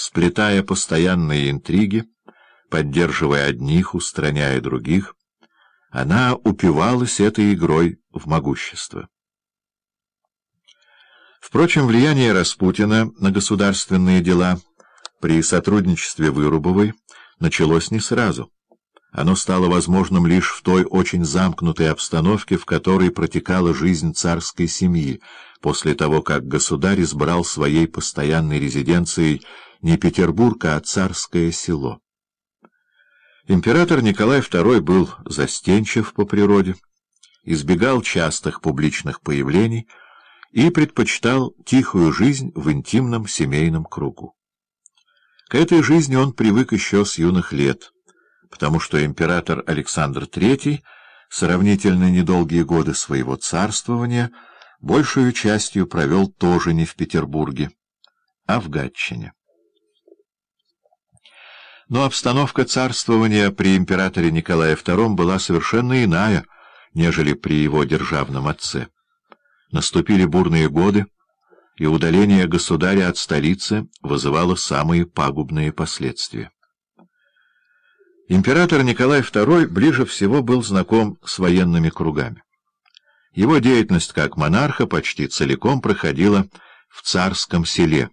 сплетая постоянные интриги, поддерживая одних, устраняя других, она упивалась этой игрой в могущество. Впрочем, влияние Распутина на государственные дела при сотрудничестве Вырубовой началось не сразу. Оно стало возможным лишь в той очень замкнутой обстановке, в которой протекала жизнь царской семьи, после того, как государь избрал своей постоянной резиденцией не Петербург, а царское село. Император Николай II был застенчив по природе, избегал частых публичных появлений и предпочитал тихую жизнь в интимном семейном кругу. К этой жизни он привык еще с юных лет — потому что император Александр III сравнительно недолгие годы своего царствования большую частью провел тоже не в Петербурге, а в Гатчине. Но обстановка царствования при императоре Николае II была совершенно иная, нежели при его державном отце. Наступили бурные годы, и удаление государя от столицы вызывало самые пагубные последствия. Император Николай II ближе всего был знаком с военными кругами. Его деятельность как монарха почти целиком проходила в царском селе,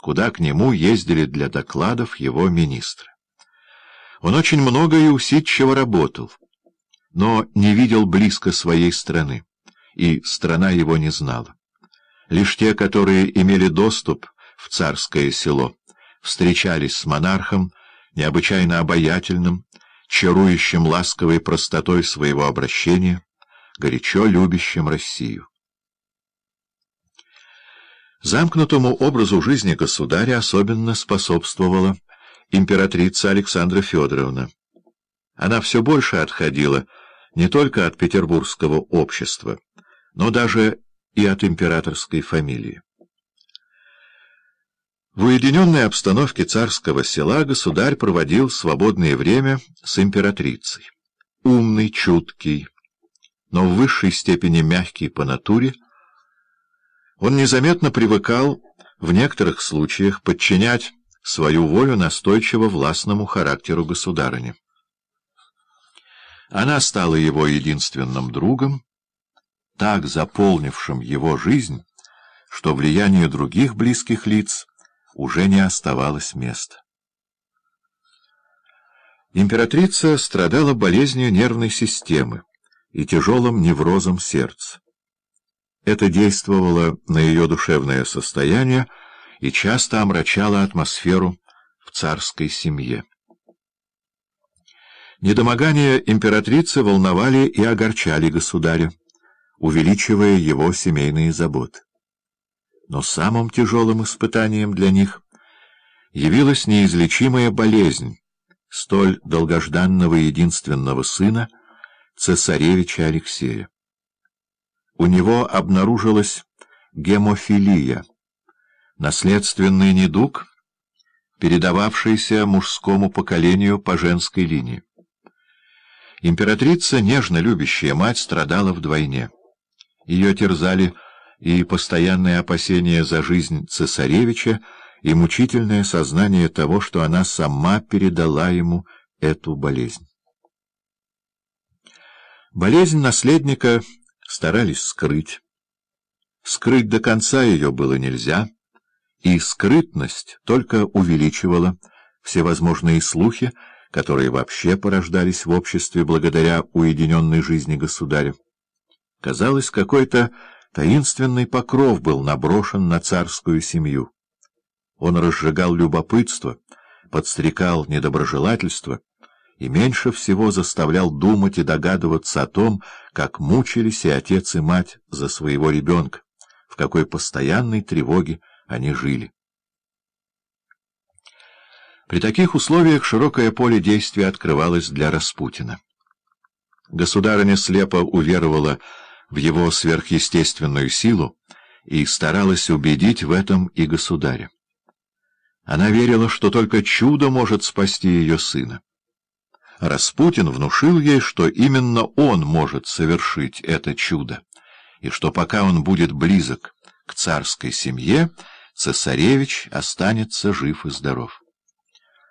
куда к нему ездили для докладов его министры. Он очень много и усидчиво работал, но не видел близко своей страны, и страна его не знала. Лишь те, которые имели доступ в царское село, встречались с монархом, необычайно обаятельным, чарующим ласковой простотой своего обращения, горячо любящим Россию. Замкнутому образу жизни государя особенно способствовала императрица Александра Федоровна. Она все больше отходила не только от петербургского общества, но даже и от императорской фамилии. В уединенной обстановке царского села государь проводил свободное время с императрицей. Умный, чуткий, но в высшей степени мягкий по натуре, он незаметно привыкал в некоторых случаях подчинять свою волю настойчиво властному характеру государыни. Она стала его единственным другом, так заполнившим его жизнь, что влияние других близких лиц — уже не оставалось места. Императрица страдала болезнью нервной системы и тяжелым неврозом сердца. Это действовало на ее душевное состояние и часто омрачало атмосферу в царской семье. Недомогания императрицы волновали и огорчали государя, увеличивая его семейные заботы. Но самым тяжелым испытанием для них явилась неизлечимая болезнь столь долгожданного единственного сына, цесаревича Алексея. У него обнаружилась гемофилия, наследственный недуг, передававшийся мужскому поколению по женской линии. Императрица, нежно любящая мать, страдала вдвойне. Ее терзали и постоянное опасение за жизнь цесаревича, и мучительное сознание того, что она сама передала ему эту болезнь. Болезнь наследника старались скрыть. Скрыть до конца ее было нельзя, и скрытность только увеличивала всевозможные слухи, которые вообще порождались в обществе благодаря уединенной жизни государя. Казалось, какой-то Таинственный покров был наброшен на царскую семью. Он разжигал любопытство, подстрекал недоброжелательство и меньше всего заставлял думать и догадываться о том, как мучились и отец, и мать за своего ребенка, в какой постоянной тревоге они жили. При таких условиях широкое поле действия открывалось для Распутина. Государыня слепо уверовала в его сверхъестественную силу и старалась убедить в этом и государя. Она верила, что только чудо может спасти ее сына. Распутин внушил ей, что именно он может совершить это чудо, и что пока он будет близок к царской семье, цесаревич останется жив и здоров.